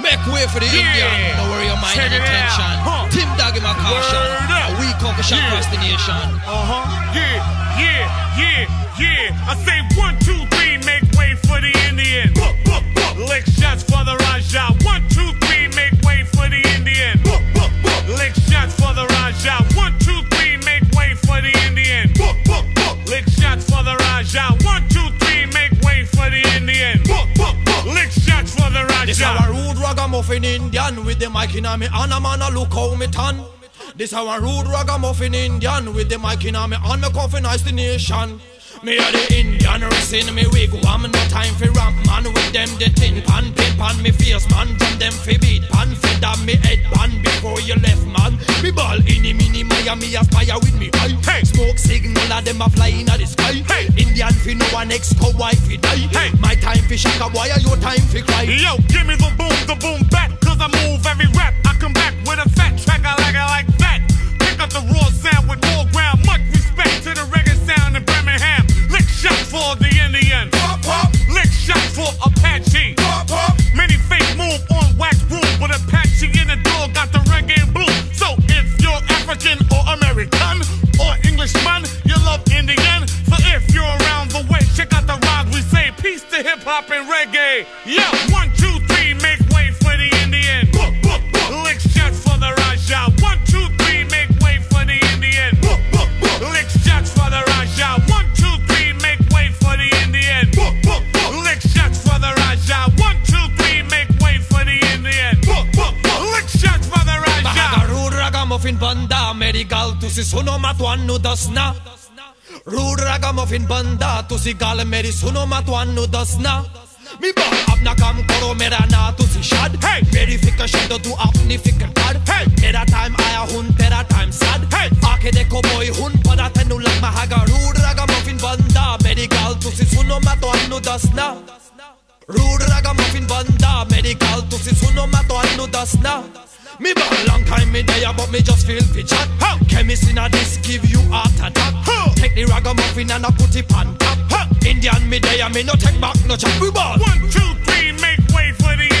Make way for the Yeah. Indian. Don't worry your mind Check and attention. Huh. Tim Dog in my caution. A weak shot Yeah. across the nation. Uh-huh. Yeah, yeah, yeah, yeah. I say one, two, ragamuffin Indian with the mic in me and a man a look how me tan. This our rude ragamuffin Indian with the mic in me and me coffin ice the nation. Me a the Indian racing me wigwam no time for ramp man with them the tin pan pin pan me face man drum them fi beat pan dab me head pan before you left man. Me ball in the mini Miami aspire with me eye. Hey. Smoke signal of them a fly in the sky. Hey. Indian fi no one ex cowboy fi die. Hey. My time fi shaka boy, your time fi cry. Yo, give me the the boom back, cause I move every rap. I come back with a fat track, I like it like that. Pick up the raw sound with more ground. Much respect to the reggae sound in Birmingham. Lick shot for the Indian. Lick shot for Apache. Many fake move on wax broom, but Apache in the door got the reggae blue. So if you're African or American or Englishman, you love Indian. So if you're around the way, check out the rhymes we say. Peace to hip hop and reggae. Yeah, one, ragamuffin banda मेरी तुसी सुनो मैं तुहानू दसना rude रगामुफिन बंदा तुसी गल मेरी सुनो मैं तुहानू दसना मी अपना काम करो मेरा ना तुसी छड hey! मेरी फ़िक्र छो तू अपनी फ़िक्र कर hey! मेरा टाइम आया हुन तेरा टाइम सड hey! आखे देखो बोई हुन पता तेनू लग महागा रूड रगामुफिन बंदा मेरी गल तुसी सुनो मैं तुहानू दसना रूड रगामुफिन बंदा मेरी गल तुसी सुनो मैं तुहानू दसना Me born long time me there, but me just feel fi chat. How chemist inna this give you heart attack? Huh. Take the ragamuffin and I put it on top. Huh. Indian me there, me no take back no chat. We born one, two, three, make way for the